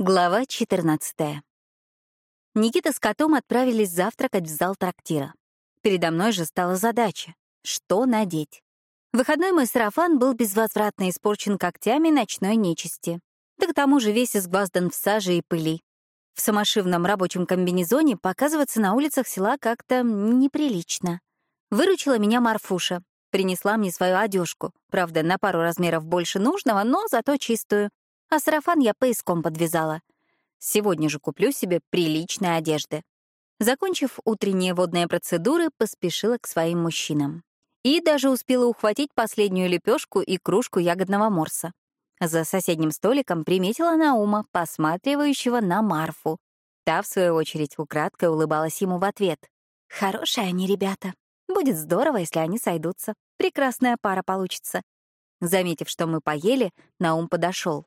Глава 14. Никита с котом отправились завтракать в зал трактира. Передо мной же стала задача — что надеть. Выходной мой сарафан был безвозвратно испорчен когтями ночной нечисти. Да к тому же весь изгваздан в саже и пыли. В самошивном рабочем комбинезоне показываться на улицах села как-то неприлично. Выручила меня Марфуша. Принесла мне свою одежку, правда, на пару размеров больше нужного, но зато чистую а сарафан я пояском подвязала. Сегодня же куплю себе приличной одежды. Закончив утренние водные процедуры, поспешила к своим мужчинам. И даже успела ухватить последнюю лепешку и кружку ягодного морса. За соседним столиком приметила Наума, посматривающего на Марфу. Та, в свою очередь, украдкой улыбалась ему в ответ. «Хорошие они ребята. Будет здорово, если они сойдутся. Прекрасная пара получится». Заметив, что мы поели, Наум подошел.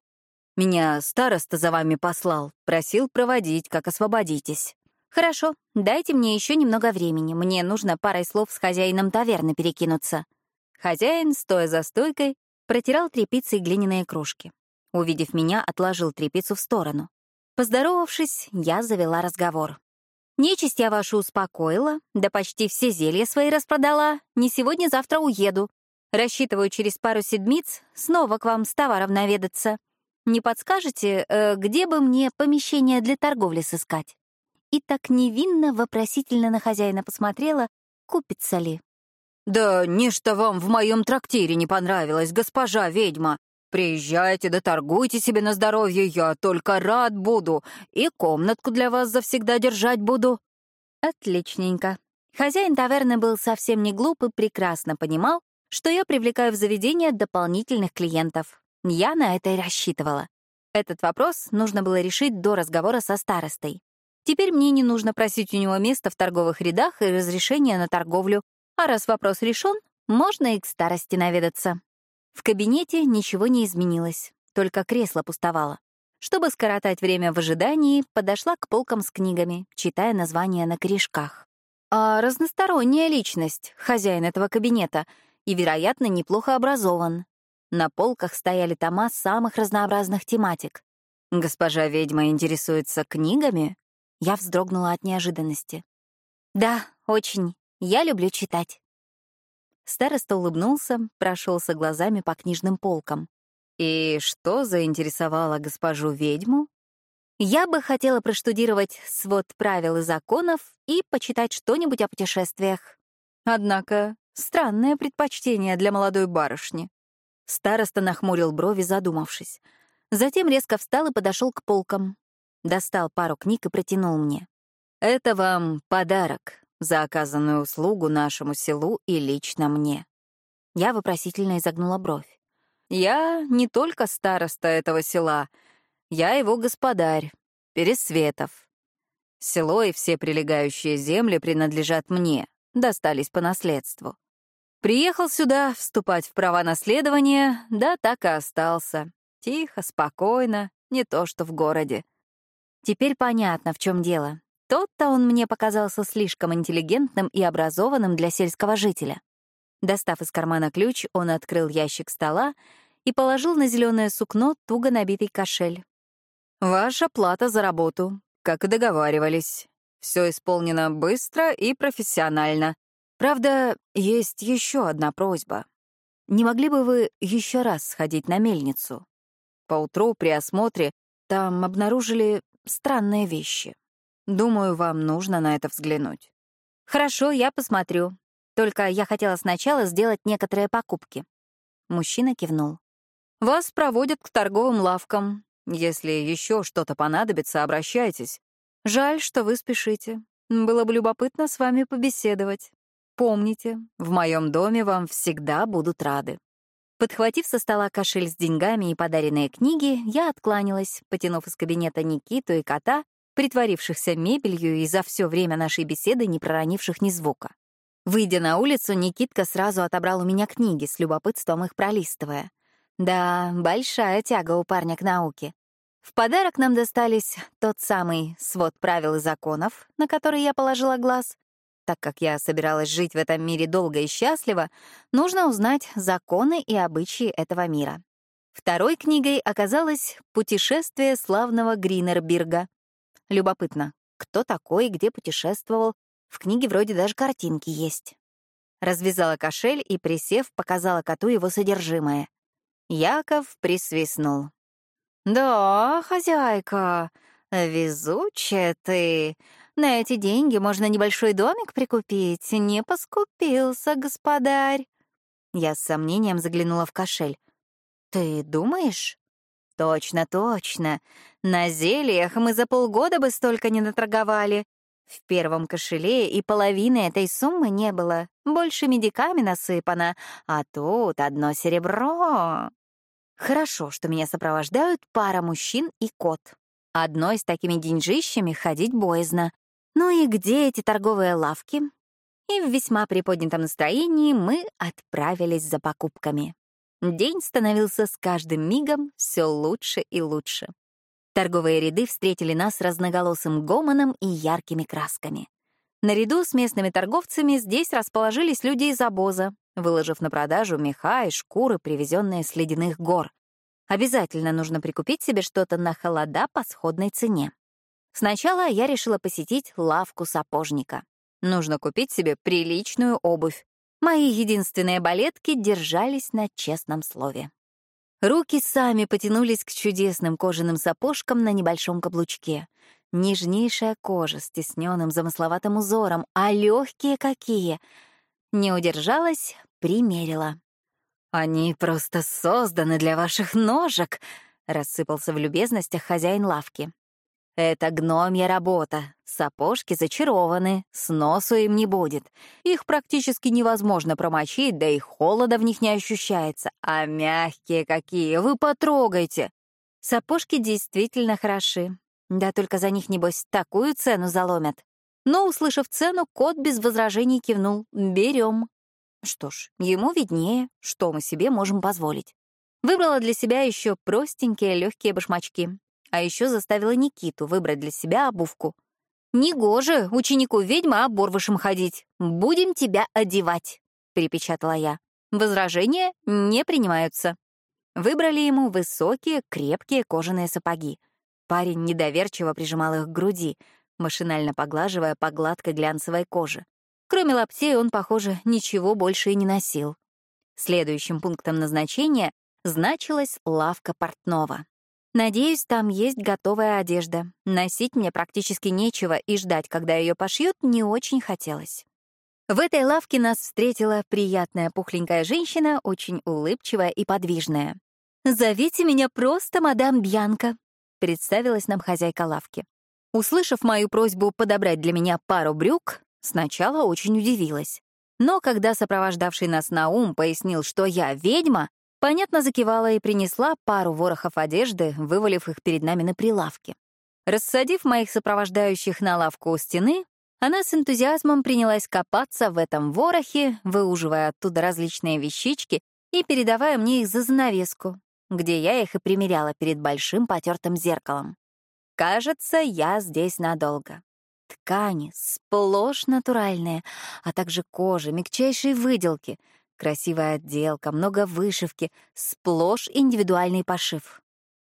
Меня староста за вами послал, просил проводить, как освободитесь. Хорошо, дайте мне еще немного времени. Мне нужно парой слов с хозяином таверны перекинуться. Хозяин, стоя за стойкой, протирал тряпицей глиняные кружки. Увидев меня, отложил тряпицу в сторону. Поздоровавшись, я завела разговор. Нечисть я вашу успокоила, да почти все зелья свои распродала. Не сегодня-завтра уеду. Рассчитываю через пару седмиц снова к вам с товаром наведаться. Не подскажете, э, где бы мне помещение для торговли сыскать? И так невинно вопросительно на хозяина посмотрела, купится ли. «Да ничто вам в моем трактире не понравилось, госпожа ведьма. Приезжайте да торгуйте себе на здоровье, я только рад буду, и комнатку для вас завсегда держать буду». Отличненько. Хозяин таверны был совсем не глуп и прекрасно понимал, что я привлекаю в заведение дополнительных клиентов. Я на это и рассчитывала. Этот вопрос нужно было решить до разговора со старостой. Теперь мне не нужно просить у него место в торговых рядах и разрешения на торговлю, а раз вопрос решен, можно и к старости наведаться. В кабинете ничего не изменилось, только кресло пустовало. Чтобы скоротать время в ожидании, подошла к полкам с книгами, читая названия на корешках. А разносторонняя личность, хозяин этого кабинета, и, вероятно, неплохо образован, на полках стояли тома самых разнообразных тематик. «Госпожа ведьма интересуется книгами?» Я вздрогнула от неожиданности. «Да, очень. Я люблю читать». Староста улыбнулся, прошелся глазами по книжным полкам. «И что заинтересовало госпожу ведьму?» «Я бы хотела проштудировать свод правил и законов и почитать что-нибудь о путешествиях. Однако странное предпочтение для молодой барышни. Староста нахмурил брови, задумавшись. Затем резко встал и подошел к полкам. Достал пару книг и протянул мне. «Это вам подарок за оказанную услугу нашему селу и лично мне». Я вопросительно изогнула бровь. «Я не только староста этого села, я его господарь, Пересветов. Село и все прилегающие земли принадлежат мне, достались по наследству. Приехал сюда вступать в права наследования, да так и остался. Тихо, спокойно, не то что в городе. Теперь понятно, в чем дело. Тот-то он мне показался слишком интеллигентным и образованным для сельского жителя. Достав из кармана ключ, он открыл ящик стола и положил на зеленое сукно туго набитый кошель. «Ваша плата за работу, как и договаривались. Все исполнено быстро и профессионально. Правда, есть еще одна просьба. Не могли бы вы еще раз сходить на мельницу? Поутру при осмотре там обнаружили странные вещи. Думаю, вам нужно на это взглянуть. Хорошо, я посмотрю. Только я хотела сначала сделать некоторые покупки. Мужчина кивнул. Вас проводят к торговым лавкам. Если еще что-то понадобится, обращайтесь. Жаль, что вы спешите. Было бы любопытно с вами побеседовать. Помните, в моем доме вам всегда будут рады. Подхватив со стола кошель с деньгами и подаренные книги, я откланялась, потянув из кабинета Никиту и кота, притворившихся мебелью и за все время нашей беседы не проронивших ни звука. Выйдя на улицу, Никитка сразу отобрал у меня книги, с любопытством их пролистывая. Да, большая тяга у парня к науке. В подарок нам достались тот самый свод правил и законов, на который я положила глаз, так как я собиралась жить в этом мире долго и счастливо, нужно узнать законы и обычаи этого мира. Второй книгой оказалось «Путешествие славного Гринербирга». Любопытно, кто такой и где путешествовал. В книге вроде даже картинки есть. Развязала кошель и, присев, показала коту его содержимое. Яков присвистнул. «Да, хозяйка, везучая ты. На эти деньги можно небольшой домик прикупить. Не поскупился, господарь». Я с сомнением заглянула в кошель. «Ты думаешь?» «Точно, точно. На зельях мы за полгода бы столько не наторговали. В первом кошеле и половины этой суммы не было. Больше медиками насыпано, а тут одно серебро. Хорошо, что меня сопровождают пара мужчин и кот. Одной с такими деньжищами ходить боязно. Ну и где эти торговые лавки? И в весьма приподнятом настроении мы отправились за покупками. День становился с каждым мигом все лучше и лучше. Торговые ряды встретили нас разноголосым гомоном и яркими красками. Наряду с местными торговцами здесь расположились люди из обоза, выложив на продажу меха и шкуры, привезенные с ледяных гор. Обязательно нужно прикупить себе что-то на холода по сходной цене. Сначала я решила посетить лавку сапожника. Нужно купить себе приличную обувь, Мои единственные балетки держались на честном слове. Руки сами потянулись к чудесным кожаным сапожкам на небольшом каблучке. Нежнейшая кожа с тесненным замысловатым узором, а легкие какие! Не удержалась, примерила. «Они просто созданы для ваших ножек», — рассыпался в любезностях хозяин лавки. Это гномья работа. Сапожки зачарованы, сносу им не будет. Их практически невозможно промочить, да и холода в них не ощущается. А мягкие какие, вы потрогайте. Сапожки действительно хороши. Да только за них, небось, такую цену заломят. Но, услышав цену, кот без возражений кивнул. «Берем». Что ж, ему виднее, что мы себе можем позволить. Выбрала для себя еще простенькие легкие башмачки. А еще заставила Никиту выбрать для себя обувку. «Негоже ученику ведьмы оборвышем ходить. Будем тебя одевать», — перепечатала я. Возражения не принимаются. Выбрали ему высокие, крепкие кожаные сапоги. Парень недоверчиво прижимал их к груди, машинально поглаживая по гладкой глянцевой коже. Кроме лаптей он, похоже, ничего больше и не носил. Следующим пунктом назначения значилась лавка портного. Надеюсь, там есть готовая одежда. Носить мне практически нечего, и ждать, когда ее пошьют, не очень хотелось. В этой лавке нас встретила приятная пухленькая женщина, очень улыбчивая и подвижная. «Зовите меня просто мадам Бьянка», — представилась нам хозяйка лавки. Услышав мою просьбу подобрать для меня пару брюк, сначала очень удивилась. Но когда сопровождавший нас на ум пояснил, что я ведьма, Понятно закивала и принесла пару ворохов одежды, вывалив их перед нами на прилавке. Рассадив моих сопровождающих на лавку у стены, она с энтузиазмом принялась копаться в этом ворохе, выуживая оттуда различные вещички и передавая мне их за занавеску, где я их и примеряла перед большим потертым зеркалом. Кажется, я здесь надолго. Ткани сплошь натуральные, а также кожа, мягчайшие выделки — Красивая отделка, много вышивки, сплошь индивидуальный пошив.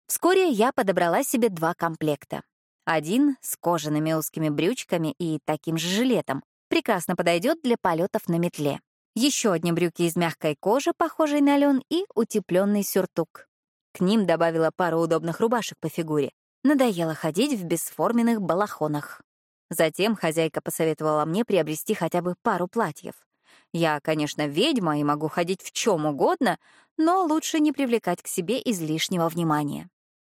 Вскоре я подобрала себе два комплекта. Один с кожаными узкими брючками и таким же жилетом. Прекрасно подойдет для полетов на метле. Еще одни брюки из мягкой кожи, похожей на лен, и утепленный сюртук. К ним добавила пару удобных рубашек по фигуре. Надоело ходить в бесформенных балахонах. Затем хозяйка посоветовала мне приобрести хотя бы пару платьев. Я, конечно, ведьма и могу ходить в чем угодно, но лучше не привлекать к себе излишнего внимания.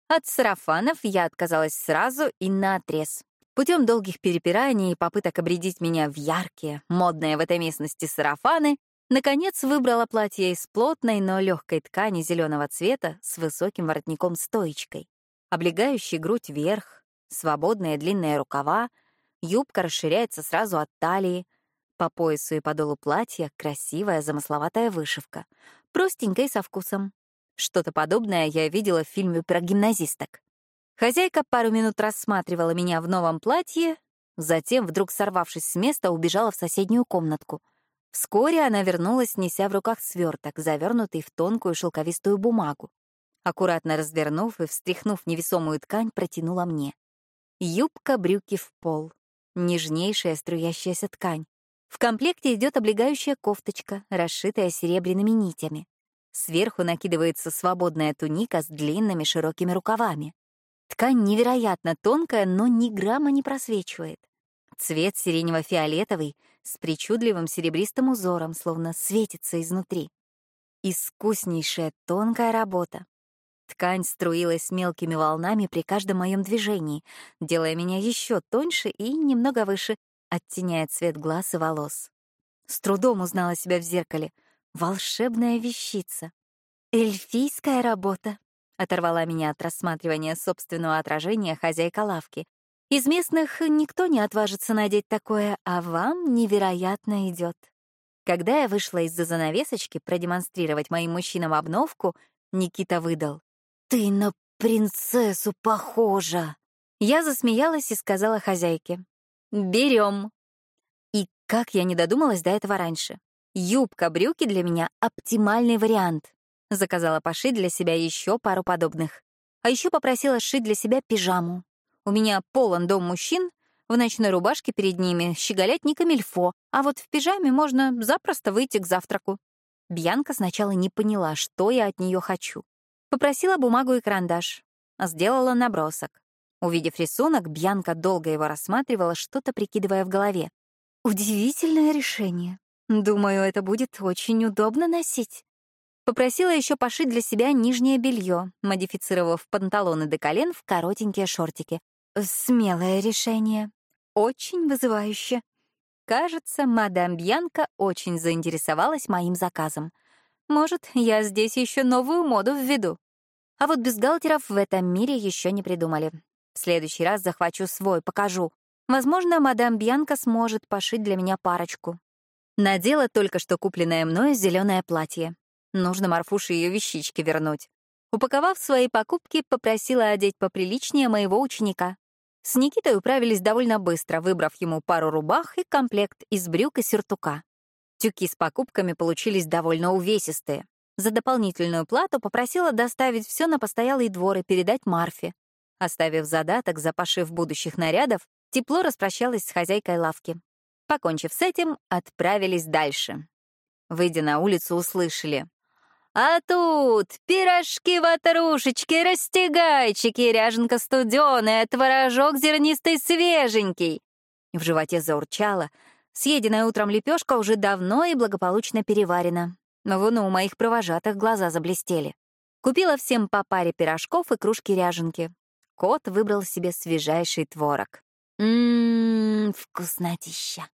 От сарафанов я отказалась сразу и наотрез. Путем долгих перепираний и попыток обредить меня в яркие, модные в этой местности сарафаны, наконец выбрала платье из плотной, но легкой ткани зеленого цвета с высоким воротником-стоечкой, облегающий грудь вверх, свободные длинные рукава, юбка расширяется сразу от талии, по поясу и подолу платья красивая замысловатая вышивка, простенькая и со вкусом. Что-то подобное я видела в фильме про гимназисток. Хозяйка пару минут рассматривала меня в новом платье, затем, вдруг сорвавшись с места, убежала в соседнюю комнатку. Вскоре она вернулась, неся в руках сверток, завернутый в тонкую шелковистую бумагу. Аккуратно развернув и встряхнув невесомую ткань, протянула мне. Юбка, брюки в пол. Нежнейшая струящаяся ткань. В комплекте идет облегающая кофточка, расшитая серебряными нитями. Сверху накидывается свободная туника с длинными широкими рукавами. Ткань невероятно тонкая, но ни грамма не просвечивает. Цвет сиренево-фиолетовый с причудливым серебристым узором, словно светится изнутри. Искуснейшая тонкая работа. Ткань струилась мелкими волнами при каждом моем движении, делая меня еще тоньше и немного выше, оттеняя цвет глаз и волос. С трудом узнала себя в зеркале. Волшебная вещица. Эльфийская работа. Оторвала меня от рассматривания собственного отражения хозяйка лавки. Из местных никто не отважится надеть такое, а вам невероятно идет. Когда я вышла из-за занавесочки продемонстрировать моим мужчинам обновку, Никита выдал. «Ты на принцессу похожа!» Я засмеялась и сказала хозяйке. «Берем!» И как я не додумалась до этого раньше. Юбка-брюки для меня — оптимальный вариант. Заказала пошить для себя еще пару подобных. А еще попросила сшить для себя пижаму. У меня полон дом мужчин, в ночной рубашке перед ними щеголять не камильфо, а вот в пижаме можно запросто выйти к завтраку. Бьянка сначала не поняла, что я от нее хочу. Попросила бумагу и карандаш. Сделала набросок. Увидев рисунок, Бьянка долго его рассматривала, что-то прикидывая в голове. «Удивительное решение. Думаю, это будет очень удобно носить». Попросила еще пошить для себя нижнее белье, модифицировав панталоны до колен в коротенькие шортики. Смелое решение. Очень вызывающе. Кажется, мадам Бьянка очень заинтересовалась моим заказом. Может, я здесь еще новую моду введу. А вот бюстгальтеров в этом мире еще не придумали. В следующий раз захвачу свой, покажу. Возможно, мадам Бьянка сможет пошить для меня парочку. Надела только что купленное мною зеленое платье. Нужно Марфуше ее вещички вернуть. Упаковав свои покупки, попросила одеть поприличнее моего ученика. С Никитой управились довольно быстро, выбрав ему пару рубах и комплект из брюк и сюртука. Тюки с покупками получились довольно увесистые. За дополнительную плату попросила доставить все на постоялый двор и передать Марфе. Оставив задаток за пошив будущих нарядов, тепло распрощалась с хозяйкой лавки. Покончив с этим, отправились дальше. Выйдя на улицу, услышали. А тут пирожки-ватрушечки, растягайчики, ряженка студеная, творожок зернистый свеженький. В животе заурчало. Съеденная утром лепешка уже давно и благополучно переварена. Но вон у моих провожатых глаза заблестели. Купила всем по паре пирожков и кружки ряженки. Кот выбрал себе свежайший творог. Ммм, вкуснотища.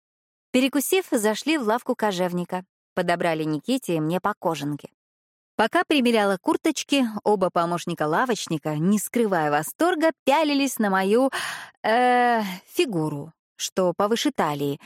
Перекусив, зашли в лавку кожевника. Подобрали Никите и мне по кожанке. Пока примеряла курточки, оба помощника лавочника, не скрывая восторга, пялились на мою э, фигуру, что повыше талии,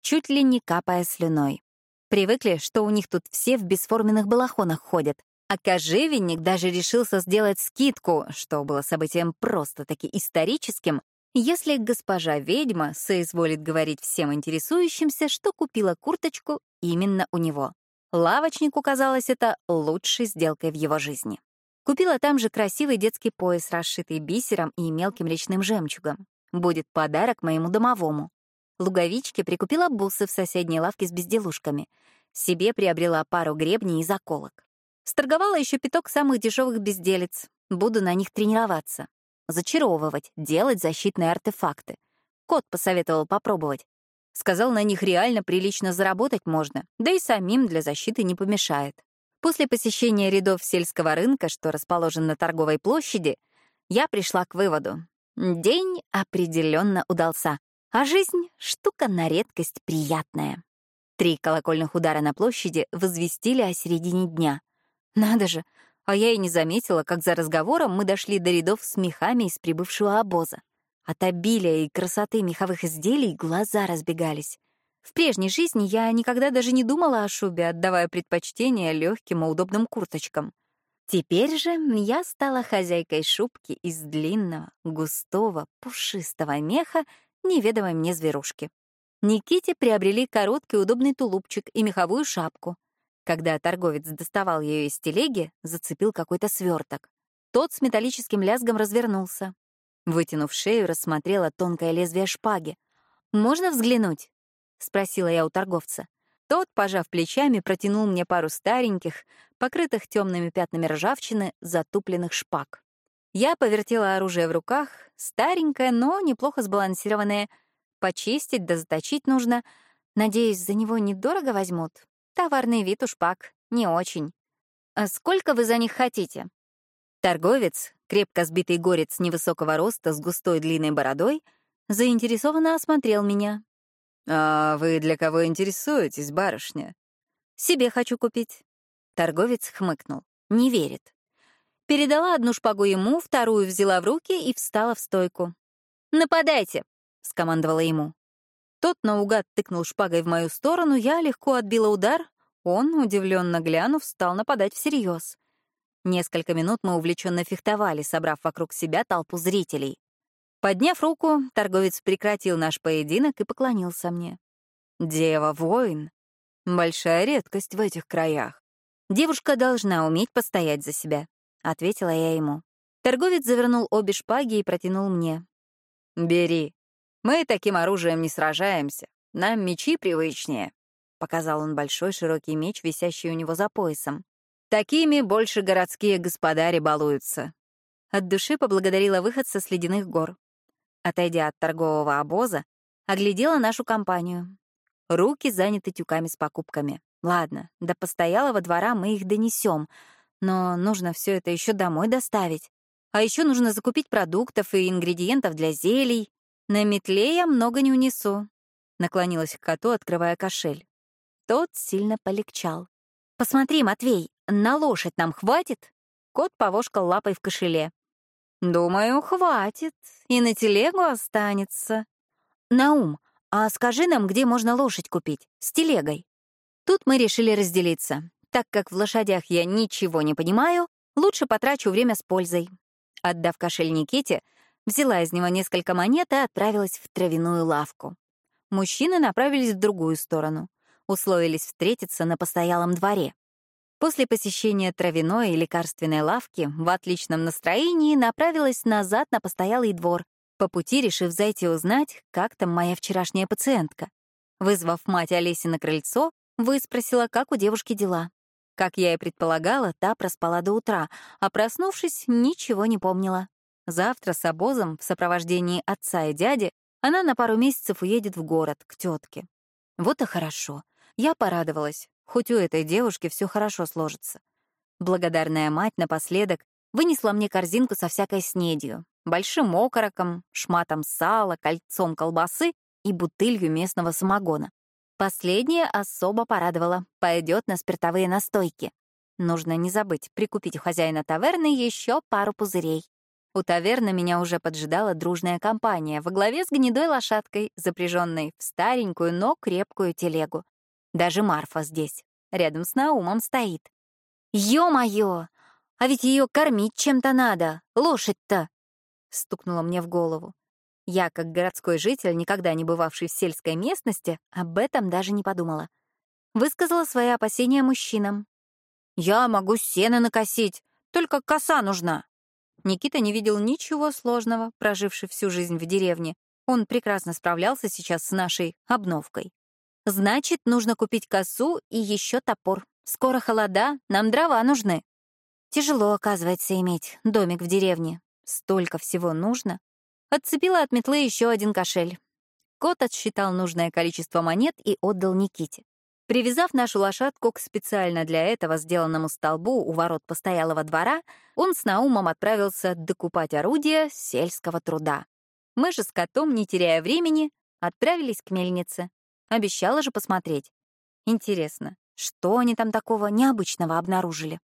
чуть ли не капая слюной. Привыкли, что у них тут все в бесформенных балахонах ходят. А кожевенник даже решился сделать скидку, что было событием просто-таки историческим, если госпожа ведьма соизволит говорить всем интересующимся, что купила курточку именно у него. Лавочнику казалось это лучшей сделкой в его жизни. Купила там же красивый детский пояс, расшитый бисером и мелким речным жемчугом. Будет подарок моему домовому. Луговичке прикупила бусы в соседней лавке с безделушками. Себе приобрела пару гребней и заколок. Сторговала еще пяток самых дешевых безделец. Буду на них тренироваться. Зачаровывать, делать защитные артефакты. Кот посоветовал попробовать. Сказал, на них реально прилично заработать можно, да и самим для защиты не помешает. После посещения рядов сельского рынка, что расположен на торговой площади, я пришла к выводу. День определенно удался, а жизнь — штука на редкость приятная. Три колокольных удара на площади возвестили о середине дня. Надо же, а я и не заметила, как за разговором мы дошли до рядов с мехами из прибывшего обоза. От обилия и красоты меховых изделий глаза разбегались. В прежней жизни я никогда даже не думала о шубе, отдавая предпочтение легким и удобным курточкам. Теперь же я стала хозяйкой шубки из длинного, густого, пушистого меха неведомой мне зверушки. Никите приобрели короткий удобный тулупчик и меховую шапку. Когда торговец доставал ее из телеги, зацепил какой-то сверток. Тот с металлическим лязгом развернулся. Вытянув шею, рассмотрела тонкое лезвие шпаги. «Можно взглянуть?» — спросила я у торговца. Тот, пожав плечами, протянул мне пару стареньких, покрытых темными пятнами ржавчины, затупленных шпаг. Я повертела оружие в руках, старенькое, но неплохо сбалансированное. Почистить да заточить нужно. Надеюсь, за него недорого возьмут. Товарный вид у шпаг не очень. А сколько вы за них хотите? Торговец, крепко сбитый горец невысокого роста с густой длинной бородой, заинтересованно осмотрел меня. «А вы для кого интересуетесь, барышня?» «Себе хочу купить». Торговец хмыкнул. Не верит. Передала одну шпагу ему, вторую взяла в руки и встала в стойку. «Нападайте!» — скомандовала ему. Тот наугад тыкнул шпагой в мою сторону, я легко отбила удар. Он, удивленно глянув, стал нападать всерьез. Несколько минут мы увлеченно фехтовали, собрав вокруг себя толпу зрителей. Подняв руку, торговец прекратил наш поединок и поклонился мне. «Дева-воин — большая редкость в этих краях. Девушка должна уметь постоять за себя. — ответила я ему. Торговец завернул обе шпаги и протянул мне. «Бери. Мы таким оружием не сражаемся. Нам мечи привычнее», — показал он большой широкий меч, висящий у него за поясом. «Такими больше городские господари балуются». От души поблагодарила выход со следяных гор. Отойдя от торгового обоза, оглядела нашу компанию. Руки заняты тюками с покупками. Ладно, до постоялого двора мы их донесем — но нужно все это еще домой доставить. А еще нужно закупить продуктов и ингредиентов для зелий. На метле я много не унесу. Наклонилась к коту, открывая кошель. Тот сильно полегчал. «Посмотри, Матвей, на лошадь нам хватит?» Кот повошкал лапой в кошеле. «Думаю, хватит. И на телегу останется». «Наум, а скажи нам, где можно лошадь купить? С телегой». Тут мы решили разделиться. Так как в лошадях я ничего не понимаю, лучше потрачу время с пользой. Отдав кошель Никите, взяла из него несколько монет и отправилась в травяную лавку. Мужчины направились в другую сторону. Условились встретиться на постоялом дворе. После посещения травяной и лекарственной лавки в отличном настроении направилась назад на постоялый двор, по пути решив зайти узнать, как там моя вчерашняя пациентка. Вызвав мать Олеси на крыльцо, выспросила, как у девушки дела. Как я и предполагала, та проспала до утра, а проснувшись, ничего не помнила. Завтра с обозом в сопровождении отца и дяди она на пару месяцев уедет в город, к тетке. Вот и хорошо. Я порадовалась. Хоть у этой девушки все хорошо сложится. Благодарная мать напоследок вынесла мне корзинку со всякой снедью, большим окороком, шматом сала, кольцом колбасы и бутылью местного самогона. Последнее особо порадовало. Пойдет на спиртовые настойки. Нужно не забыть прикупить у хозяина таверны еще пару пузырей. У таверны меня уже поджидала дружная компания во главе с гнедой лошадкой, запряженной в старенькую, но крепкую телегу. Даже Марфа здесь, рядом с Наумом стоит. «Ё-моё! А ведь ее кормить чем-то надо, лошадь-то!» — стукнула мне в голову. Я, как городской житель, никогда не бывавший в сельской местности, об этом даже не подумала. Высказала свои опасения мужчинам. «Я могу сено накосить, только коса нужна». Никита не видел ничего сложного, проживший всю жизнь в деревне. Он прекрасно справлялся сейчас с нашей обновкой. «Значит, нужно купить косу и еще топор. Скоро холода, нам дрова нужны». Тяжело, оказывается, иметь домик в деревне. Столько всего нужно. Отцепила от метлы еще один кошель. Кот отсчитал нужное количество монет и отдал Никите. Привязав нашу лошадку к специально для этого сделанному столбу у ворот постоялого двора, он с Наумом отправился докупать орудия сельского труда. Мы же с котом, не теряя времени, отправились к мельнице. Обещала же посмотреть. Интересно, что они там такого необычного обнаружили?